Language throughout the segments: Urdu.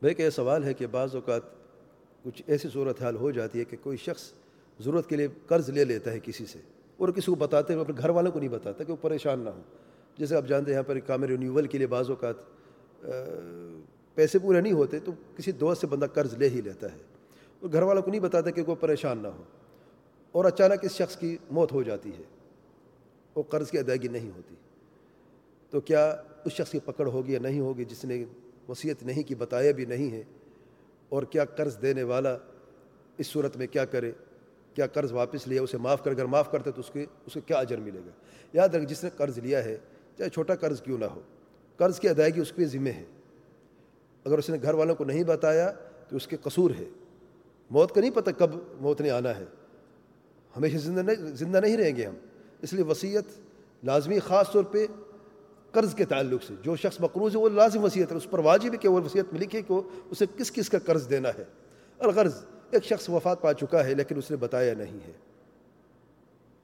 بھائی یہ سوال ہے کہ بعض اوقات کچھ ایسی صورت حال ہو جاتی ہے کہ کوئی شخص ضرورت کے لیے قرض لے لیتا ہے کسی سے اور کسی کو بتاتے ہوئے اپنے گھر والوں کو نہیں بتاتا کہ وہ پریشان نہ ہو جیسے آپ جانتے ہیں، یہاں پر کام رینیول کے لیے بعض اوقات پیسے پورے نہیں ہوتے تو کسی دوست سے بندہ قرض لے ہی لیتا ہے۔ اور گھر والوں کو نہیں بتاتا کہ کوئی پریشان نہ ہو اور اچانک اس شخص کی موت ہو جاتی ہے۔ وہ قرض کی ادائیگی نہیں ہوتی۔ تو کیا اس شخص کی پکڑ ہوگی یا نہیں ہوگی جس نے وصیت نہیں کی، بتایا بھی نہیں ہے۔ اور کیا قرض دینے والا اس صورت میں کیا کرے؟ کیا قرض واپس لیا؟ اسے معاف کر، اگر معاف کرتے تو اس کے اسے کیا اجر ملے گا؟ یاد رکھ، جس نے قرض لیا ہے، چاہے چھوٹا قرض کیوں نہ ہو، قرض کی ادائیگی اس کے ذمہ ہے۔ اگر اس نے گھر والوں کو نہیں بتایا تو اس کے قصور ہے۔ موت کا نہیں پتہ کب موت نے آنا ہے۔ ہمیشہ زندہ نہیں زندہ نہیں رہیں گے ہم۔ اس لیے وصیت لازمی، خاص طور پہ قرض کے تعلق سے، جو شخص مقروض ہے، وہ لازم وصیت ہے، اس پر واجب ہے کہ وہ وصیت میں لکھے کہ اسے کس کس کا قرض دینا ہے۔ الغرض ایک شخص وفات پا چکا ہے لیکن اس نے بتایا نہیں ہے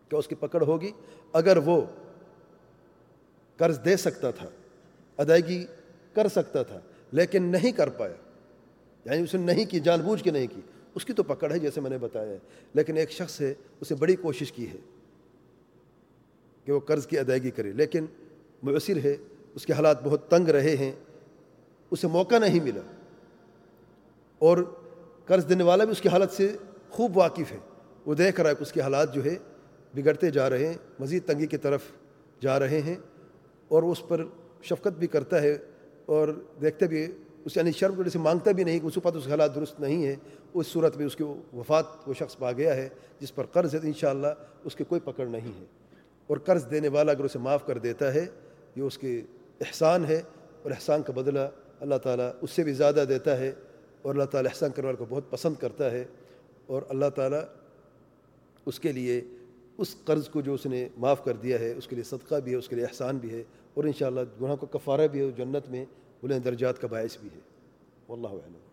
کہ اس کی پکڑ ہوگی۔ اگر وہ قرض دے سکتا تھا، ادائیگی کر سکتا تھا، لیکن نہیں کر پایا یعنی اسے نہیں کی، جان بوجھ کے نہیں کی، اس کی تو پکڑ ہے جیسے میں نے بتایا۔ ہے لیکن ایک شخص ہے، اسے بڑی کوشش کی ہے کہ وہ قرض کی ادائیگی کرے، لیکن مؤثر ہے، اس کے حالات بہت تنگ رہے ہیں، اسے موقع نہیں ملا۔ اور قرض دینے والا بھی اس کی حالت سے خوب واقف ہے۔ وہ دیکھ رہا ہے کہ اس کے حالات جو ہے بگڑتے جا رہے ہیں، مزید تنگی کی طرف جا رہے ہیں اور اس پر شفقت بھی کرتا ہے اور دیکھتے بھی اس یعنی شرم سے مانگتا بھی نہیں کہ اس پاس اس کے حالات درست نہیں ہے اس صورت میں اس کی وفات وہ شخص پا گیا ہے جس پر قرض ہے انشاءاللہ اس کی کوئی پکڑ نہیں ہے۔ اور قرض دینے والا اگر اسے معاف کر دیتا ہے یہ اس کے احسان ہے اور احسان کا بدلہ اللہ تعالیٰ اس سے بھی زیادہ دیتا ہے اور اللہ تعالیٰ احسان کرنے والے کو بہت پسند کرتا ہے اور اللہ تعالیٰ اس کے لیے اس قرض کو جو اس نے معاف کر دیا ہے، اس کے لیے صدقہ بھی ہے، اس کے لیے احسان بھی ہے اور انشاءاللہ گناہ کو کفارہ بھی ہے جنت میں بلند درجات کا باعث بھی ہے۔ واللہ علم